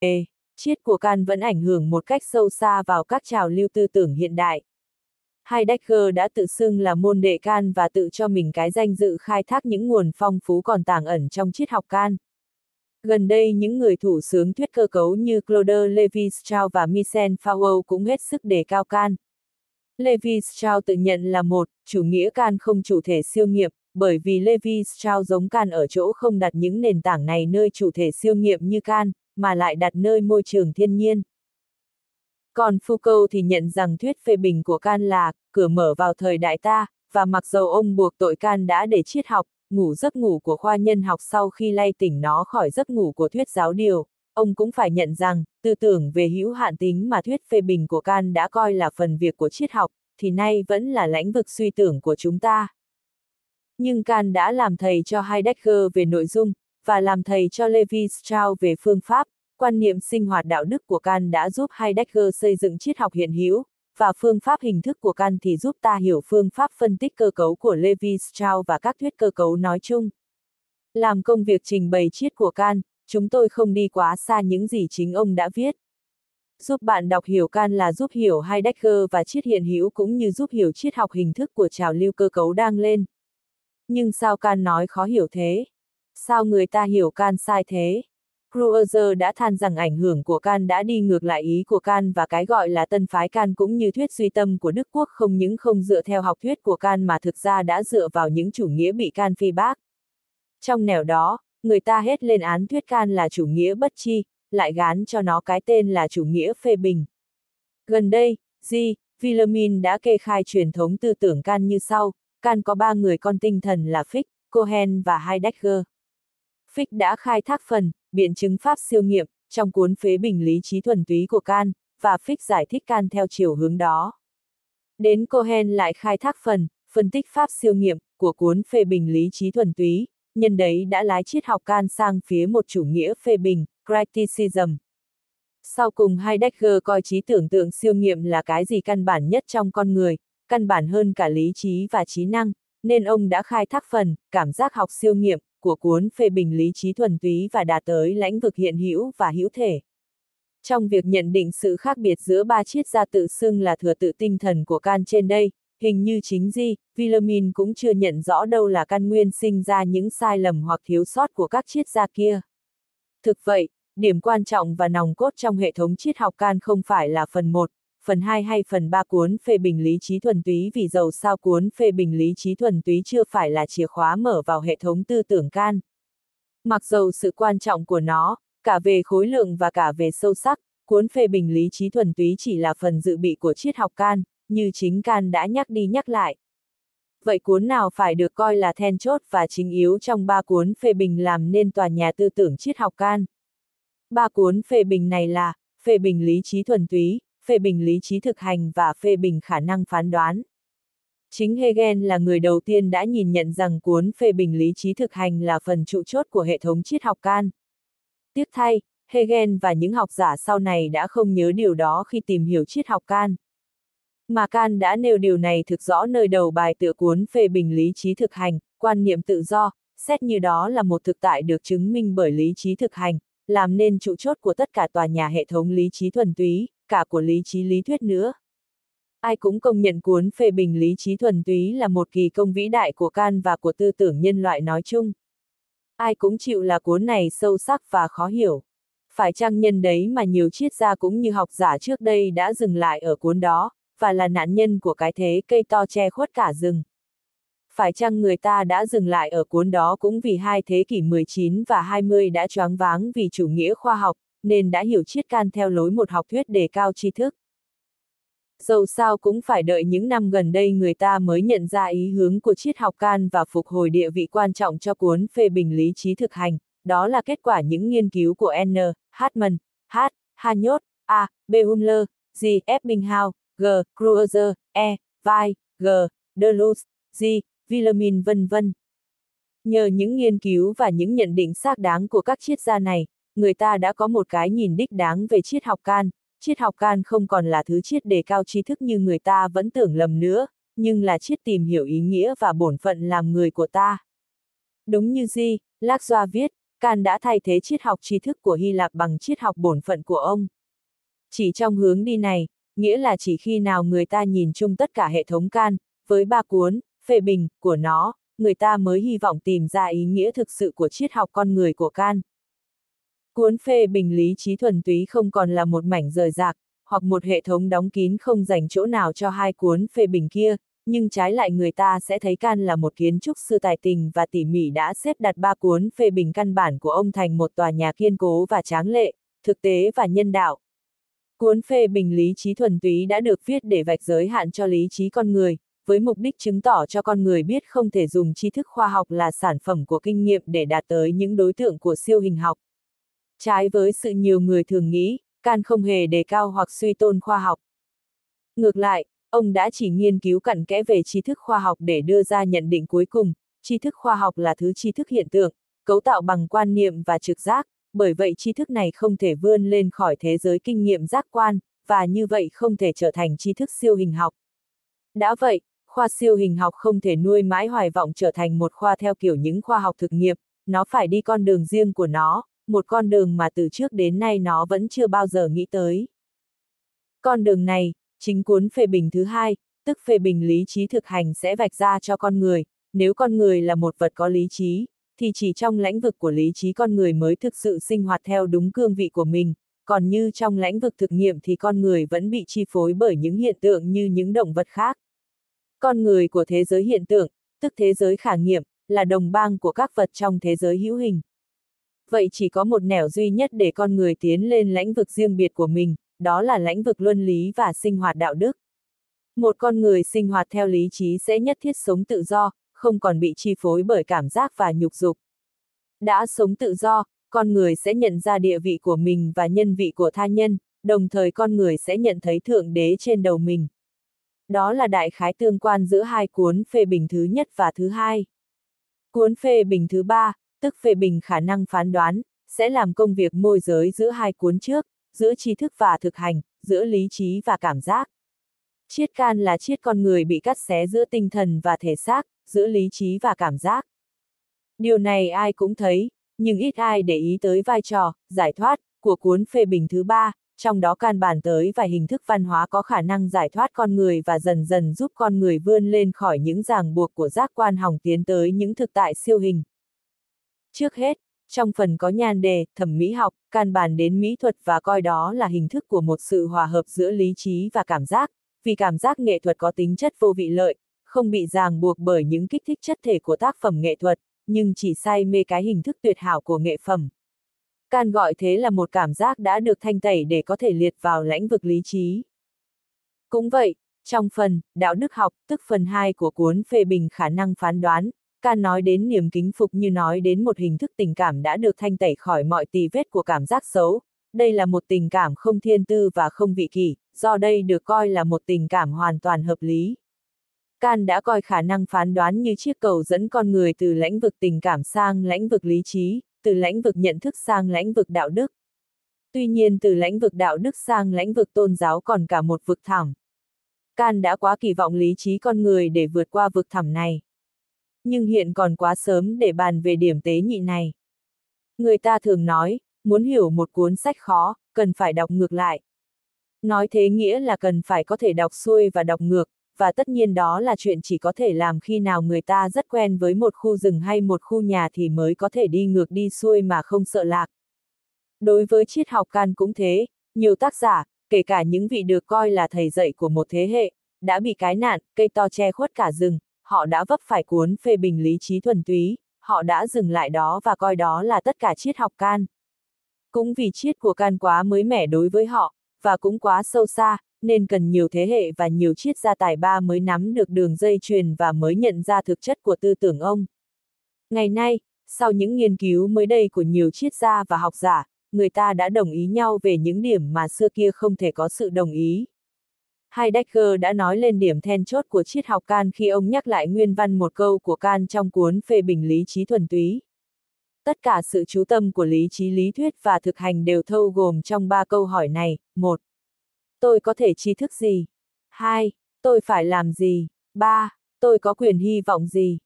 Ê, triết của can vẫn ảnh hưởng một cách sâu xa vào các trào lưu tư tưởng hiện đại. Heidegger đã tự xưng là môn đệ can và tự cho mình cái danh dự khai thác những nguồn phong phú còn tàng ẩn trong triết học can. Gần đây những người thủ sướng thuyết cơ cấu như Claude Lévi-Strauss và Michel Foucault cũng hết sức đề cao can. Lévi-Strauss tự nhận là một, chủ nghĩa can không chủ thể siêu nghiệm, bởi vì Lévi-Strauss giống can ở chỗ không đặt những nền tảng này nơi chủ thể siêu nghiệm như can, mà lại đặt nơi môi trường thiên nhiên. Còn Foucault thì nhận rằng thuyết phê bình của Can là, cửa mở vào thời đại ta, và mặc dầu ông buộc tội Can đã để triết học, ngủ giấc ngủ của khoa nhân học sau khi lay tỉnh nó khỏi giấc ngủ của thuyết giáo điều, ông cũng phải nhận rằng, tư tưởng về hữu hạn tính mà thuyết phê bình của Can đã coi là phần việc của triết học, thì nay vẫn là lãnh vực suy tưởng của chúng ta. Nhưng Can đã làm thầy cho Heidegger về nội dung, và làm thầy cho Levi Strauss về phương pháp, quan niệm sinh hoạt đạo đức của Can đã giúp Heidegger xây dựng triết học hiện hữu, và phương pháp hình thức của Can thì giúp ta hiểu phương pháp phân tích cơ cấu của Levi Strauss và các thuyết cơ cấu nói chung. Làm công việc trình bày triết của Can, chúng tôi không đi quá xa những gì chính ông đã viết. Giúp bạn đọc hiểu Can là giúp hiểu Heidegger và triết hiện hữu cũng như giúp hiểu triết học hình thức của trào lưu cơ cấu đang lên. Nhưng sao Can nói khó hiểu thế? Sao người ta hiểu Can sai thế? Cruiser đã than rằng ảnh hưởng của Can đã đi ngược lại ý của Can và cái gọi là tân phái Can cũng như thuyết duy tâm của Đức Quốc không những không dựa theo học thuyết của Can mà thực ra đã dựa vào những chủ nghĩa bị Can phi bác. Trong nẻo đó, người ta hết lên án thuyết Can là chủ nghĩa bất chi, lại gán cho nó cái tên là chủ nghĩa phê bình. Gần đây, G. Wilhelmin đã kê khai truyền thống tư tưởng Can như sau, Can có ba người con tinh thần là Fick, Cohen và Heidegger. Phích đã khai thác phần, biện chứng pháp siêu nghiệm, trong cuốn phế bình lý trí thuần túy của Can, và Phích giải thích Can theo chiều hướng đó. Đến Cohen lại khai thác phần, phân tích pháp siêu nghiệm, của cuốn phê bình lý trí thuần túy, nhân đấy đã lái triết học Can sang phía một chủ nghĩa phê bình, criticism. Sau cùng Heidegger coi trí tưởng tượng siêu nghiệm là cái gì căn bản nhất trong con người, căn bản hơn cả lý trí và trí năng, nên ông đã khai thác phần, cảm giác học siêu nghiệm, của cuốn phê bình lý trí thuần túy và đạt tới lãnh vực hiện hữu và hữu thể. Trong việc nhận định sự khác biệt giữa ba triết gia tự xưng là thừa tự tinh thần của can trên đây, hình như chính Di, Villamin cũng chưa nhận rõ đâu là căn nguyên sinh ra những sai lầm hoặc thiếu sót của các triết gia kia. Thực vậy, điểm quan trọng và nòng cốt trong hệ thống triết học can không phải là phần 1, phần 2 hay phần 3 cuốn phê bình lý trí thuần túy vì dầu sao cuốn phê bình lý trí thuần túy chưa phải là chìa khóa mở vào hệ thống tư tưởng can. Mặc dầu sự quan trọng của nó, cả về khối lượng và cả về sâu sắc, cuốn phê bình lý trí thuần túy chỉ là phần dự bị của triết học can, như chính can đã nhắc đi nhắc lại. Vậy cuốn nào phải được coi là then chốt và chính yếu trong ba cuốn phê bình làm nên tòa nhà tư tưởng triết học can? Ba cuốn phê bình này là, phê bình lý trí thuần túy, phê bình lý trí thực hành và phê bình khả năng phán đoán. Chính Hegel là người đầu tiên đã nhìn nhận rằng cuốn phê bình lý trí thực hành là phần trụ chốt của hệ thống triết học can. Tiếc thay, Hegel và những học giả sau này đã không nhớ điều đó khi tìm hiểu triết học can. Mà Can đã nêu điều này thực rõ nơi đầu bài tựa cuốn phê bình lý trí thực hành, quan niệm tự do, xét như đó là một thực tại được chứng minh bởi lý trí thực hành, làm nên trụ chốt của tất cả tòa nhà hệ thống lý trí thuần túy, cả của lý trí lý thuyết nữa. Ai cũng công nhận cuốn phê bình lý trí thuần túy là một kỳ công vĩ đại của can và của tư tưởng nhân loại nói chung. Ai cũng chịu là cuốn này sâu sắc và khó hiểu. Phải chăng nhân đấy mà nhiều triết gia cũng như học giả trước đây đã dừng lại ở cuốn đó, và là nạn nhân của cái thế cây to che khuất cả rừng. Phải chăng người ta đã dừng lại ở cuốn đó cũng vì hai thế kỷ 19 và 20 đã choáng váng vì chủ nghĩa khoa học, nên đã hiểu triết can theo lối một học thuyết đề cao tri thức. Dẫu sao cũng phải đợi những năm gần đây người ta mới nhận ra ý hướng của triết học can và phục hồi địa vị quan trọng cho cuốn phê bình lý trí thực hành, đó là kết quả những nghiên cứu của N. Hartman, H. Hanyot, A. Behumler, G. Ebbinghaus, G. Kruger, E. Vai, G. Deleuze, G. Wilhelmin vân vân. Nhờ những nghiên cứu và những nhận định xác đáng của các triết gia này, người ta đã có một cái nhìn đích đáng về triết học can. Triết học can không còn là thứ triết đề cao tri thức như người ta vẫn tưởng lầm nữa, nhưng là triết tìm hiểu ý nghĩa và bổn phận làm người của ta. Đúng như Di, Lác Doa viết, Can đã thay thế triết học tri thức của Hy Lạp bằng triết học bổn phận của ông. Chỉ trong hướng đi này, nghĩa là chỉ khi nào người ta nhìn chung tất cả hệ thống Can, với ba cuốn, phê bình, của nó, người ta mới hy vọng tìm ra ý nghĩa thực sự của triết học con người của Can. Cuốn phê bình lý trí thuần túy không còn là một mảnh rời rạc, hoặc một hệ thống đóng kín không dành chỗ nào cho hai cuốn phê bình kia, nhưng trái lại người ta sẽ thấy Can là một kiến trúc sư tài tình và tỉ mỉ đã xếp đặt ba cuốn phê bình căn bản của ông thành một tòa nhà kiên cố và tráng lệ, thực tế và nhân đạo. Cuốn phê bình lý trí thuần túy đã được viết để vạch giới hạn cho lý trí con người, với mục đích chứng tỏ cho con người biết không thể dùng tri thức khoa học là sản phẩm của kinh nghiệm để đạt tới những đối tượng của siêu hình học. Trái với sự nhiều người thường nghĩ, Can không hề đề cao hoặc suy tôn khoa học. Ngược lại, ông đã chỉ nghiên cứu cặn kẽ về tri thức khoa học để đưa ra nhận định cuối cùng, tri thức khoa học là thứ tri thức hiện tượng, cấu tạo bằng quan niệm và trực giác, bởi vậy tri thức này không thể vươn lên khỏi thế giới kinh nghiệm giác quan, và như vậy không thể trở thành tri thức siêu hình học. Đã vậy, khoa siêu hình học không thể nuôi mãi hoài vọng trở thành một khoa theo kiểu những khoa học thực nghiệm, nó phải đi con đường riêng của nó, một con đường mà từ trước đến nay nó vẫn chưa bao giờ nghĩ tới. Con đường này, chính cuốn phê bình thứ hai, tức phê bình lý trí thực hành sẽ vạch ra cho con người, nếu con người là một vật có lý trí, thì chỉ trong lãnh vực của lý trí con người mới thực sự sinh hoạt theo đúng cương vị của mình, còn như trong lãnh vực thực nghiệm thì con người vẫn bị chi phối bởi những hiện tượng như những động vật khác. Con người của thế giới hiện tượng, tức thế giới khả nghiệm, là đồng bang của các vật trong thế giới hữu hình. Vậy chỉ có một nẻo duy nhất để con người tiến lên lãnh vực riêng biệt của mình, đó là lãnh vực luân lý và sinh hoạt đạo đức. Một con người sinh hoạt theo lý trí sẽ nhất thiết sống tự do, không còn bị chi phối bởi cảm giác và nhục dục. Đã sống tự do, con người sẽ nhận ra địa vị của mình và nhân vị của tha nhân, đồng thời con người sẽ nhận thấy thượng đế trên đầu mình. Đó là đại khái tương quan giữa hai cuốn phê bình thứ nhất và thứ hai. Cuốn phê bình thứ ba, tức phê bình khả năng phán đoán, sẽ làm công việc môi giới giữa hai cuốn trước, giữa tri thức và thực hành, giữa lý trí và cảm giác. Chiết can là chiết con người bị cắt xé giữa tinh thần và thể xác, giữa lý trí và cảm giác. Điều này ai cũng thấy, nhưng ít ai để ý tới vai trò, giải thoát, của cuốn phê bình thứ ba, trong đó can bàn tới vài hình thức văn hóa có khả năng giải thoát con người và dần dần giúp con người vươn lên khỏi những ràng buộc của giác quan hỏng tiến tới những thực tại siêu hình. Trước hết, trong phần có nhan đề, thẩm mỹ học, can bàn đến mỹ thuật và coi đó là hình thức của một sự hòa hợp giữa lý trí và cảm giác, vì cảm giác nghệ thuật có tính chất vô vị lợi, không bị ràng buộc bởi những kích thích chất thể của tác phẩm nghệ thuật, nhưng chỉ say mê cái hình thức tuyệt hảo của nghệ phẩm. Can gọi thế là một cảm giác đã được thanh tẩy để có thể liệt vào lãnh vực lý trí. Cũng vậy, trong phần, đạo đức học, tức phần 2 của cuốn phê bình khả năng phán đoán, Can nói đến niềm kính phục như nói đến một hình thức tình cảm đã được thanh tẩy khỏi mọi tì vết của cảm giác xấu. Đây là một tình cảm không thiên tư và không vị kỷ, do đây được coi là một tình cảm hoàn toàn hợp lý. Can đã coi khả năng phán đoán như chiếc cầu dẫn con người từ lãnh vực tình cảm sang lãnh vực lý trí, từ lãnh vực nhận thức sang lãnh vực đạo đức. Tuy nhiên từ lãnh vực đạo đức sang lãnh vực tôn giáo còn cả một vực thẳm. Can đã quá kỳ vọng lý trí con người để vượt qua vực thẳm này. Nhưng hiện còn quá sớm để bàn về điểm tế nhị này. Người ta thường nói, muốn hiểu một cuốn sách khó, cần phải đọc ngược lại. Nói thế nghĩa là cần phải có thể đọc xuôi và đọc ngược, và tất nhiên đó là chuyện chỉ có thể làm khi nào người ta rất quen với một khu rừng hay một khu nhà thì mới có thể đi ngược đi xuôi mà không sợ lạc. Đối với triết học can cũng thế, nhiều tác giả, kể cả những vị được coi là thầy dạy của một thế hệ, đã bị cái nạn, cây to che khuất cả rừng, họ đã vấp phải cuốn phê bình lý trí thuần túy, họ đã dừng lại đó và coi đó là tất cả triết học can. Cũng vì triết của can quá mới mẻ đối với họ, và cũng quá sâu xa, nên cần nhiều thế hệ và nhiều triết gia tài ba mới nắm được đường dây truyền và mới nhận ra thực chất của tư tưởng ông. Ngày nay, sau những nghiên cứu mới đây của nhiều triết gia và học giả, người ta đã đồng ý nhau về những điểm mà xưa kia không thể có sự đồng ý. Heidegger đã nói lên điểm then chốt của triết học Can khi ông nhắc lại nguyên văn một câu của Can trong cuốn phê bình lý trí thuần túy. Tất cả sự chú tâm của lý trí lý thuyết và thực hành đều thâu gồm trong ba câu hỏi này. một Tôi có thể tri thức gì? 2. Tôi phải làm gì? 3. Tôi có quyền hy vọng gì?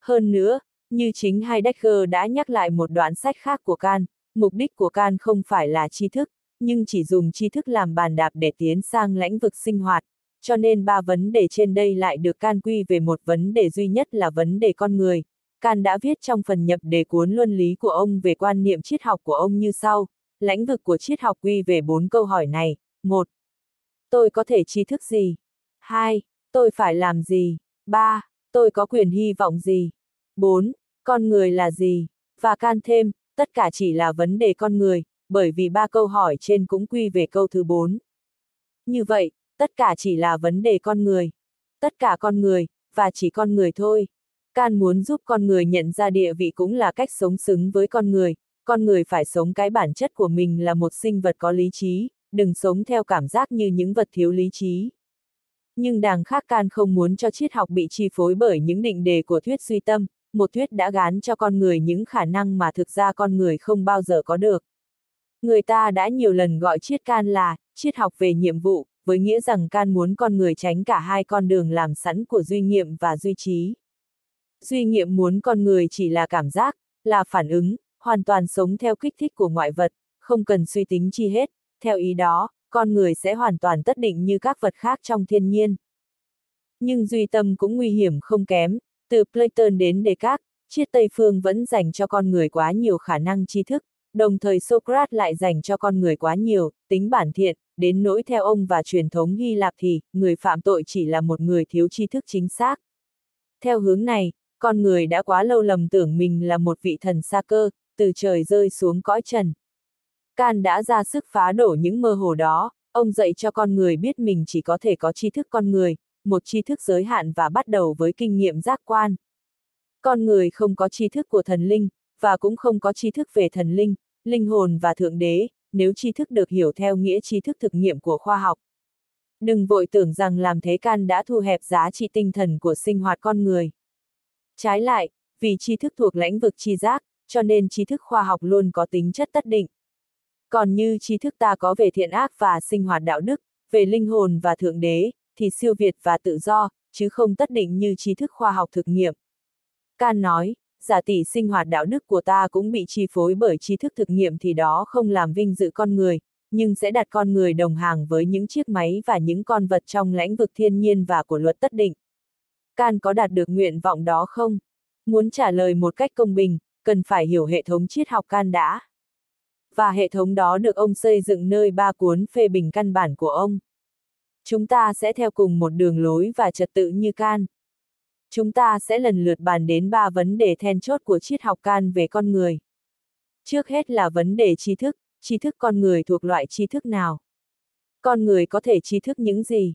Hơn nữa, Như chính Heidegger đã nhắc lại một đoạn sách khác của Can, mục đích của Can không phải là tri thức, nhưng chỉ dùng tri thức làm bàn đạp để tiến sang lãnh vực sinh hoạt, cho nên ba vấn đề trên đây lại được Can quy về một vấn đề duy nhất là vấn đề con người. Can đã viết trong phần nhập đề cuốn luân lý của ông về quan niệm triết học của ông như sau, lãnh vực của triết học quy về bốn câu hỏi này. một Tôi có thể tri thức gì? 2. Tôi phải làm gì? 3. Tôi có quyền hy vọng gì? 4. Con người là gì? Và can thêm, tất cả chỉ là vấn đề con người, bởi vì ba câu hỏi trên cũng quy về câu thứ 4. Như vậy, tất cả chỉ là vấn đề con người. Tất cả con người, và chỉ con người thôi. Can muốn giúp con người nhận ra địa vị cũng là cách sống xứng với con người, con người phải sống cái bản chất của mình là một sinh vật có lý trí, đừng sống theo cảm giác như những vật thiếu lý trí. Nhưng đàng khác can không muốn cho triết học bị chi phối bởi những định đề của thuyết suy tâm, một thuyết đã gán cho con người những khả năng mà thực ra con người không bao giờ có được. Người ta đã nhiều lần gọi triết can là, triết học về nhiệm vụ, với nghĩa rằng can muốn con người tránh cả hai con đường làm sẵn của duy nghiệm và duy trí. Duy nghiệm muốn con người chỉ là cảm giác, là phản ứng, hoàn toàn sống theo kích thích của ngoại vật, không cần suy tính chi hết, theo ý đó, con người sẽ hoàn toàn tất định như các vật khác trong thiên nhiên. Nhưng duy tâm cũng nguy hiểm không kém, từ Platon đến Descartes, triết Tây Phương vẫn dành cho con người quá nhiều khả năng tri thức, đồng thời Socrates lại dành cho con người quá nhiều, tính bản thiện, đến nỗi theo ông và truyền thống Hy Lạp thì, người phạm tội chỉ là một người thiếu tri thức chính xác. Theo hướng này, con người đã quá lâu lầm tưởng mình là một vị thần xa cơ, từ trời rơi xuống cõi trần. Can đã ra sức phá đổ những mơ hồ đó, ông dạy cho con người biết mình chỉ có thể có tri thức con người, một tri thức giới hạn và bắt đầu với kinh nghiệm giác quan. Con người không có tri thức của thần linh, và cũng không có tri thức về thần linh, linh hồn và thượng đế, nếu tri thức được hiểu theo nghĩa tri thức thực nghiệm của khoa học. Đừng vội tưởng rằng làm thế can đã thu hẹp giá trị tinh thần của sinh hoạt con người. Trái lại, vì tri thức thuộc lãnh vực tri giác, cho nên tri thức khoa học luôn có tính chất tất định. Còn như tri thức ta có về thiện ác và sinh hoạt đạo đức, về linh hồn và thượng đế, thì siêu việt và tự do, chứ không tất định như tri thức khoa học thực nghiệm. Can nói, giả tỷ sinh hoạt đạo đức của ta cũng bị chi phối bởi tri thức thực nghiệm thì đó không làm vinh dự con người, nhưng sẽ đặt con người đồng hàng với những chiếc máy và những con vật trong lãnh vực thiên nhiên và của luật tất định. Can có đạt được nguyện vọng đó không? Muốn trả lời một cách công bình, cần phải hiểu hệ thống triết học Can đã. Và hệ thống đó được ông xây dựng nơi ba cuốn phê bình căn bản của ông. Chúng ta sẽ theo cùng một đường lối và trật tự như Can. Chúng ta sẽ lần lượt bàn đến ba vấn đề then chốt của triết học Can về con người. Trước hết là vấn đề tri thức, tri thức con người thuộc loại tri thức nào? Con người có thể tri thức những gì?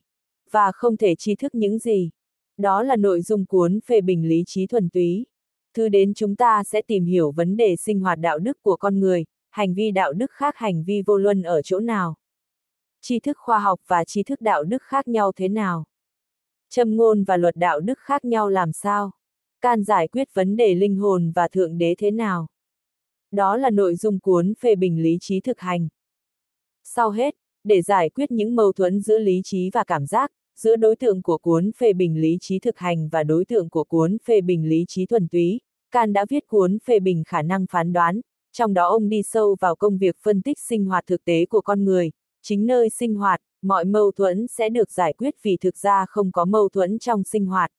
Và không thể tri thức những gì? Đó là nội dung cuốn phê bình lý trí thuần túy. Thứ đến chúng ta sẽ tìm hiểu vấn đề sinh hoạt đạo đức của con người, hành vi đạo đức khác hành vi vô luân ở chỗ nào. Tri thức khoa học và tri thức đạo đức khác nhau thế nào? Châm ngôn và luật đạo đức khác nhau làm sao? Can giải quyết vấn đề linh hồn và thượng đế thế nào? Đó là nội dung cuốn phê bình lý trí thực hành. Sau hết, để giải quyết những mâu thuẫn giữa lý trí và cảm giác, giữa đối tượng của cuốn phê bình lý trí thực hành và đối tượng của cuốn phê bình lý trí thuần túy, Can đã viết cuốn phê bình khả năng phán đoán, trong đó ông đi sâu vào công việc phân tích sinh hoạt thực tế của con người, chính nơi sinh hoạt, mọi mâu thuẫn sẽ được giải quyết vì thực ra không có mâu thuẫn trong sinh hoạt.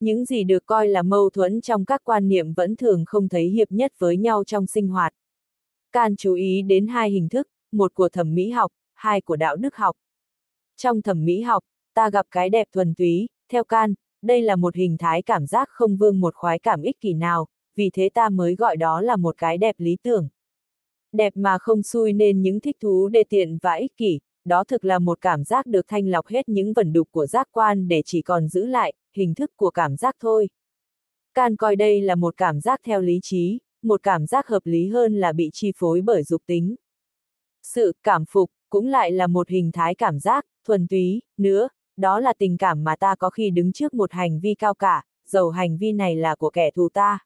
Những gì được coi là mâu thuẫn trong các quan niệm vẫn thường không thấy hiệp nhất với nhau trong sinh hoạt. Can chú ý đến hai hình thức, một của thẩm mỹ học, hai của đạo đức học. Trong thẩm mỹ học, ta gặp cái đẹp thuần túy, theo Can, đây là một hình thái cảm giác không vương một khoái cảm ích kỷ nào, vì thế ta mới gọi đó là một cái đẹp lý tưởng. Đẹp mà không xui nên những thích thú đê tiện và ích kỷ, đó thực là một cảm giác được thanh lọc hết những vẩn đục của giác quan để chỉ còn giữ lại, hình thức của cảm giác thôi. Can coi đây là một cảm giác theo lý trí, một cảm giác hợp lý hơn là bị chi phối bởi dục tính. Sự cảm phục cũng lại là một hình thái cảm giác, thuần túy, nữa, đó là tình cảm mà ta có khi đứng trước một hành vi cao cả, dầu hành vi này là của kẻ thù ta.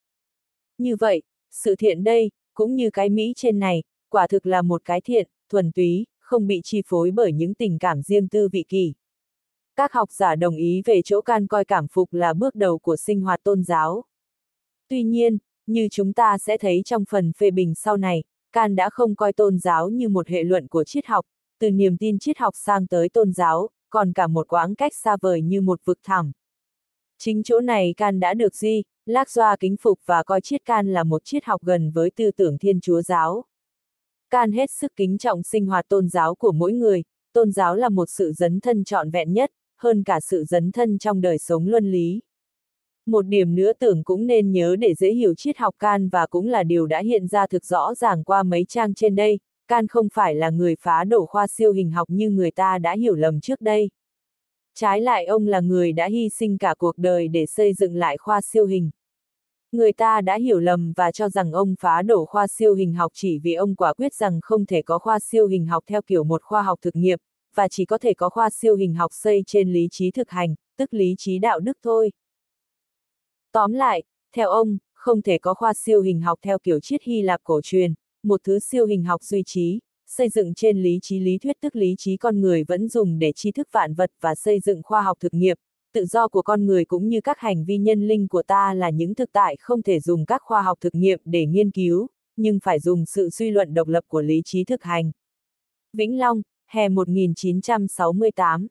Như vậy, sự thiện đây, cũng như cái Mỹ trên này, quả thực là một cái thiện, thuần túy, không bị chi phối bởi những tình cảm riêng tư vị kỳ. Các học giả đồng ý về chỗ can coi cảm phục là bước đầu của sinh hoạt tôn giáo. Tuy nhiên, như chúng ta sẽ thấy trong phần phê bình sau này, Can đã không coi tôn giáo như một hệ luận của triết học, từ niềm tin triết học sang tới tôn giáo, còn cả một quãng cách xa vời như một vực thẳm. Chính chỗ này Can đã được Di, Lác Doa kính phục và coi triết Can là một triết học gần với tư tưởng thiên chúa giáo. Can hết sức kính trọng sinh hoạt tôn giáo của mỗi người, tôn giáo là một sự dấn thân trọn vẹn nhất, hơn cả sự dấn thân trong đời sống luân lý. Một điểm nữa tưởng cũng nên nhớ để dễ hiểu triết học Can và cũng là điều đã hiện ra thực rõ ràng qua mấy trang trên đây, Can không phải là người phá đổ khoa siêu hình học như người ta đã hiểu lầm trước đây. Trái lại ông là người đã hy sinh cả cuộc đời để xây dựng lại khoa siêu hình. Người ta đã hiểu lầm và cho rằng ông phá đổ khoa siêu hình học chỉ vì ông quả quyết rằng không thể có khoa siêu hình học theo kiểu một khoa học thực nghiệm, và chỉ có thể có khoa siêu hình học xây trên lý trí thực hành, tức lý trí đạo đức thôi. Tóm lại, theo ông, không thể có khoa siêu hình học theo kiểu triết Hy Lạp cổ truyền, một thứ siêu hình học duy trí, xây dựng trên lý trí lý thuyết tức lý trí con người vẫn dùng để tri thức vạn vật và xây dựng khoa học thực nghiệm, tự do của con người cũng như các hành vi nhân linh của ta là những thực tại không thể dùng các khoa học thực nghiệm để nghiên cứu, nhưng phải dùng sự suy luận độc lập của lý trí thực hành. Vĩnh Long, hè 1968